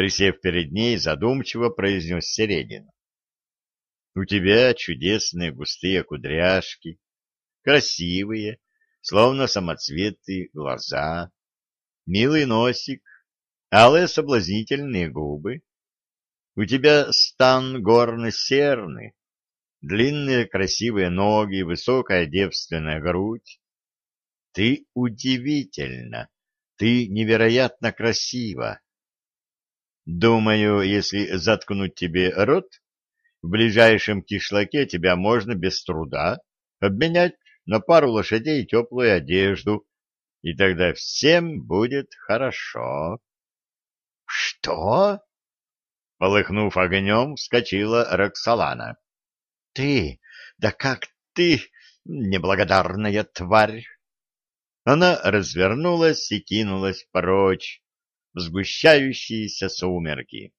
Присев перед ней, задумчиво произнес Середин. У тебя чудесные густые кудряшки, красивые, словно самоцветы глаза, милый носик, алые соблазнительные губы. У тебя стан горно-серный, длинные красивые ноги, высокая девственная грудь. Ты удивительна, ты невероятно красива. Думаю, если заткнуть тебе рот, в ближайшем кишлаке тебя можно без труда обменять на пару лошадей и теплую одежду, и тогда всем будет хорошо. — Что? — полыхнув огнем, вскочила Роксолана. — Ты, да как ты, неблагодарная тварь! Она развернулась и кинулась прочь, в сгущающиеся сумерки.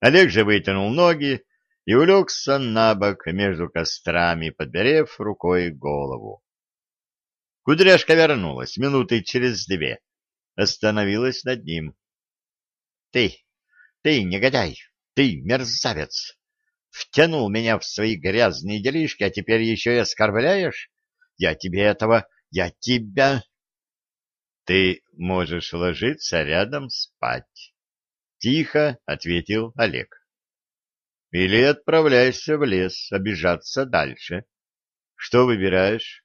Олег же вытянул ноги и улегся на бок между кострами, подберев рукой голову. Кудряшка вернулась минуты через две, остановилась над ним. — Ты, ты, негодяй, ты, мерзавец! Втянул меня в свои грязные делишки, а теперь еще и оскорбляешь? Я тебе этого, я тебя... Ты можешь ложиться рядом спать. Тихо ответил Олег. Или отправляйся в лес обижаться дальше. Что выбираешь?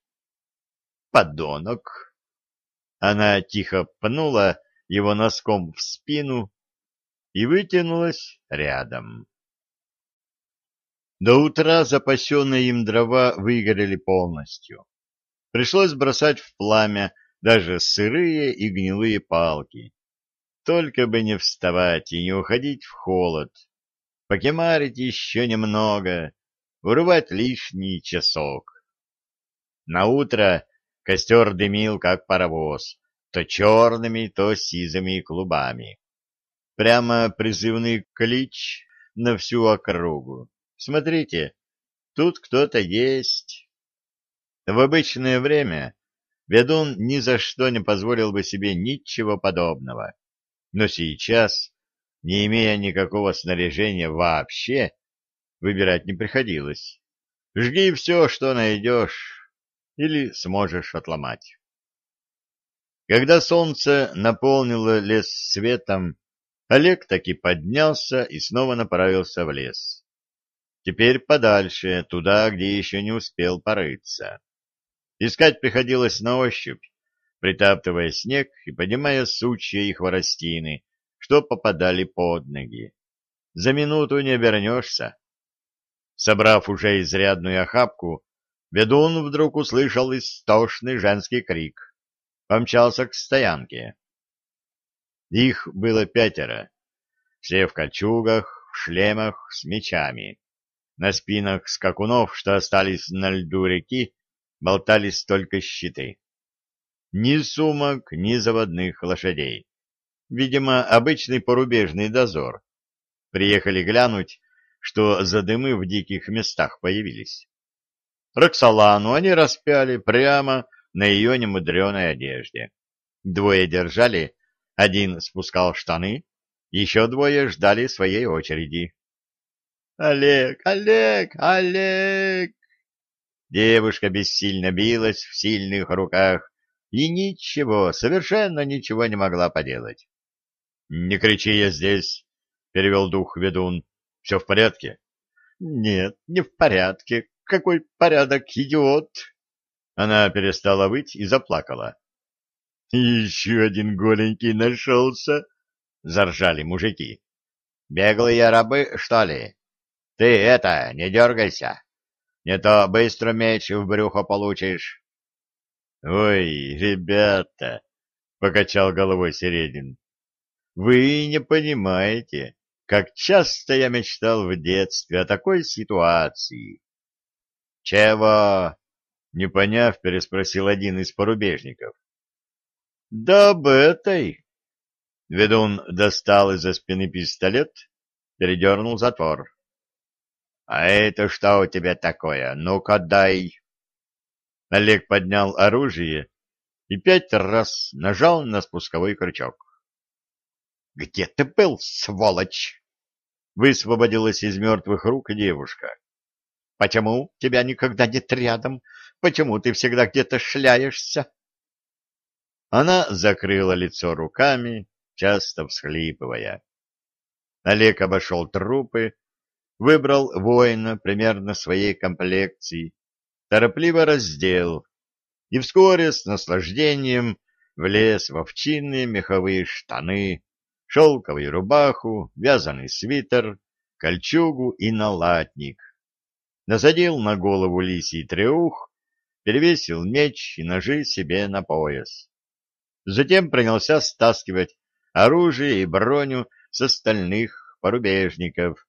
Подонок. Она тихо пнула его носком в спину и вытянулась рядом. До утра запасенные им дрова выгорели полностью. Пришлось бросать в пламя даже сырые и гнилые палки. Только бы не вставать и не уходить в холод, покемарить еще немного, урвать лишний часок. На утро костер дымил, как паровоз, то черными, то сизыми клубами. Прямо призывный клич на всю округу. Смотрите, тут кто-то есть. В обычное время ведун ни за что не позволил бы себе ничего подобного. Но сейчас, не имея никакого снаряжения вообще, выбирать не приходилось. Жги все, что найдешь, или сможешь отломать. Когда солнце наполнило лес светом, Олег таки поднялся и снова направился в лес. Теперь подальше, туда, где еще не успел порыться. Искать приходилось на ощупь, притаптывая снег и поднимая сучья и хворостины, что попадали под ноги. За минуту не обернешься. Собрав уже изрядную охапку, ведун вдруг услышал истошный женский крик. Помчался к стоянке. Их было пятеро, все в кольчугах, в шлемах, с мечами. На спинах скакунов, что остались на льду реки, болтались только щиты. Ни сумок, ни заводных лошадей. Видимо, обычный порубежный дозор. Приехали глянуть, что за дымы в диких местах появились. Роксолану они распяли прямо на ее немудреной одежде. Двое держали, один спускал штаны, еще двое ждали своей очереди. Олег, Олег, Олег! Девушка бессильно билась в сильных руках и ничего, совершенно ничего не могла поделать. — Не кричи я здесь, — перевел дух ведун. — Все в порядке? — Нет, не в порядке. Какой порядок, идиот! Она перестала выть и заплакала. — Еще один голенький нашелся, — заржали мужики. — Беглые рабы, что ли? Ты это, не дергайся. Не то быстро меч в брюхо получишь. — Ой, ребята, — покачал головой Середин, — вы не понимаете, как часто я мечтал в детстве о такой ситуации. — Чего? — не поняв, переспросил один из порубежников. — Да об этой. Ведун достал из-за спины пистолет, передернул затвор. — А это что у тебя такое? Ну-ка дай. Олег поднял оружие и пять раз нажал на спусковой крючок. — Где ты был, сволочь? — высвободилась из мертвых рук девушка. — Почему тебя никогда нет рядом? Почему ты всегда где-то шляешься? Она закрыла лицо руками, часто всхлипывая. Олег обошел трупы, выбрал воина примерно своей комплекции, торопливо раздел и вскоре с наслаждением влез в овчинные меховые штаны, шелковую рубаху, вязаный свитер, кольчугу и налатник. Насадил на голову лисий треух, перевесил меч и ножи себе на пояс. Затем принялся стаскивать оружие и броню с остальных порубежников,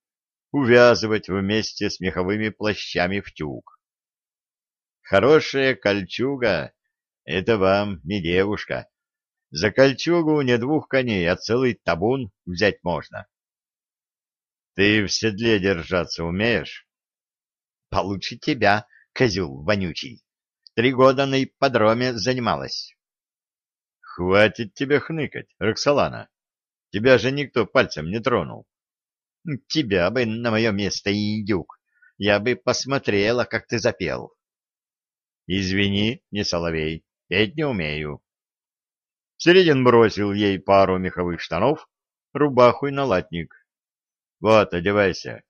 увязывать вместе с меховыми плащами в тюк. Хорошая кольчуга — это вам не девушка. За кольчугу не двух коней, а целый табун взять можно. Ты в седле держаться умеешь? Получше тебя, козел вонючий. Три года на ипподроме занималась. Хватит тебе хныкать, Роксолана. Тебя же никто пальцем не тронул. Тебя бы на мое место, индюк. Я бы посмотрела, как ты запел. Извини, не соловей, петь не умею. Середин бросил ей пару меховых штанов, рубаху и налатник. Вот, одевайся.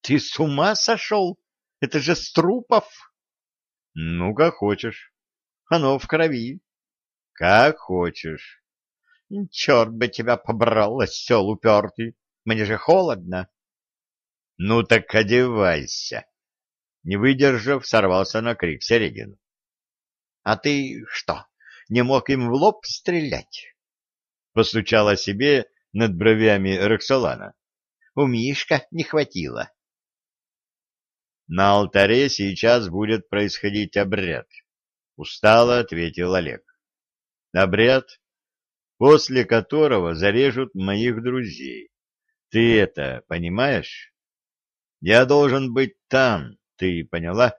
Ты с ума сошел? Это же Струпов. Ну, как хочешь. Оно в крови. Как хочешь. Черт бы тебя побрал, осел упертый. Мне же холодно. Ну так одевайся. Не выдержав, сорвался на крик Середин. А ты что, не мог им в лоб стрелять? Постучала себе над бровями Роксолана. У Мишка не хватило. На алтаре сейчас будет происходить обряд. Устало ответил Олег. Обряд, после которого зарежут моих друзей. Ты это понимаешь? Я должен быть там, ты поняла?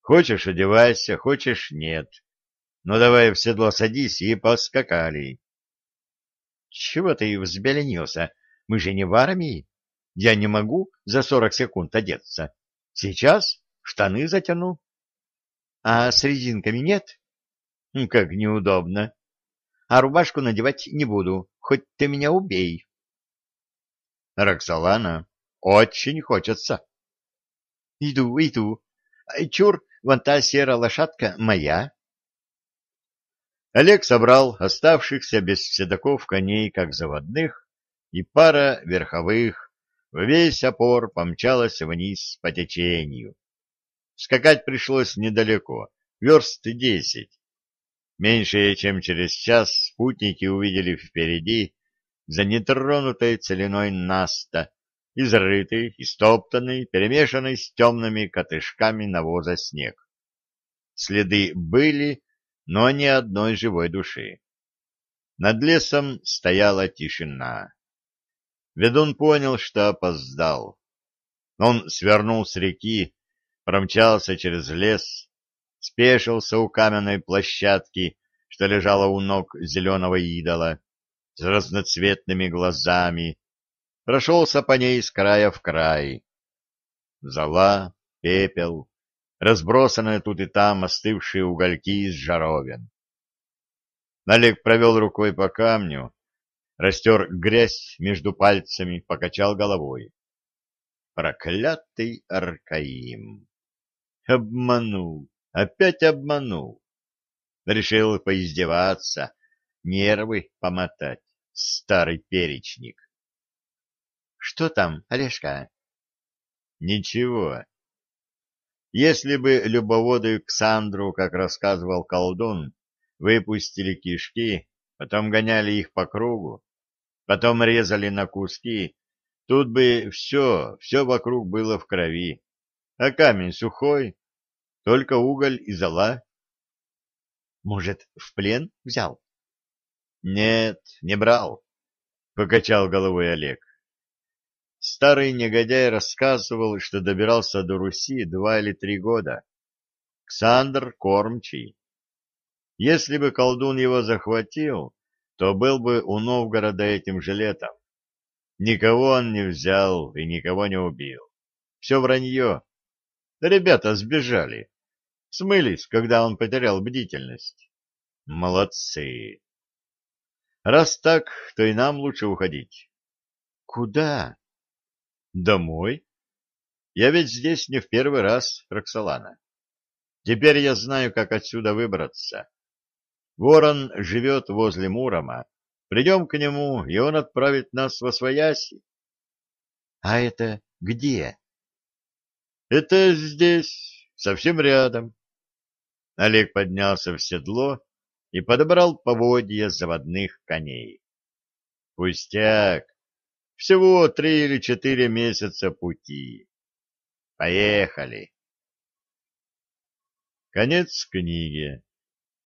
Хочешь, одевайся, хочешь, нет. Ну, давай в седло садись и поскакали. Чего ты взбеленился? Мы же не в армии. Я не могу за сорок секунд одеться. Сейчас штаны затяну. А с резинками нет? Как неудобно. А рубашку надевать не буду, хоть ты меня убей. Роксолана, очень хочется. Иду, иду. Чур, вон та серая лошадка моя. Олег собрал оставшихся без седаков коней, как заводных, и пара верховых во весь опор помчалась вниз по течению. Скакать пришлось недалеко, верст десять. Меньше чем через час спутники увидели впереди за нетронутой целиной наста, изрытый, истоптанный, перемешанный с темными котышками навоза снег. Следы были, но ни одной живой души. Над лесом стояла тишина. Ведун понял, что опоздал. Он свернул с реки, промчался через лес, спешился у каменной площадки, что лежала у ног зеленого идола, с разноцветными глазами, прошелся по ней с края в край. Зола, пепел, разбросанные тут и там остывшие угольки из жаровин. Налег провел рукой по камню, растер грязь между пальцами, покачал головой. Проклятый Аркаим! Обманул, опять обманул. Решил поиздеваться, нервы помотать, старый перечник. — Что там, Олежка? — Ничего. Если бы любоводу Ксандру, как рассказывал колдун, выпустили кишки, потом гоняли их по кругу, потом резали на куски, тут бы все, все вокруг было в крови, а камень сухой, только уголь и зола. Может, в плен взял? Нет, не брал, покачал головой Олег. Старый негодяй рассказывал, что добирался до Руси два или три года. Ксандр Кормчий. Если бы колдун его захватил, то был бы у Новгорода этим же летом. Никого он не взял и никого не убил. Все вранье. Ребята сбежали. Смылись, когда он потерял бдительность. Молодцы. Раз так, то и нам лучше уходить. Куда? Домой. Я ведь здесь не в первый раз, Роксолана. Теперь я знаю, как отсюда выбраться. Ворон живет возле Мурома. Придем к нему, и он отправит нас во свояси. — А это где? — Это здесь, совсем рядом. Олег поднялся в седло и подобрал поводья заводных коней. Пустяк. Всего три или четыре месяца пути. Поехали. Конец книги.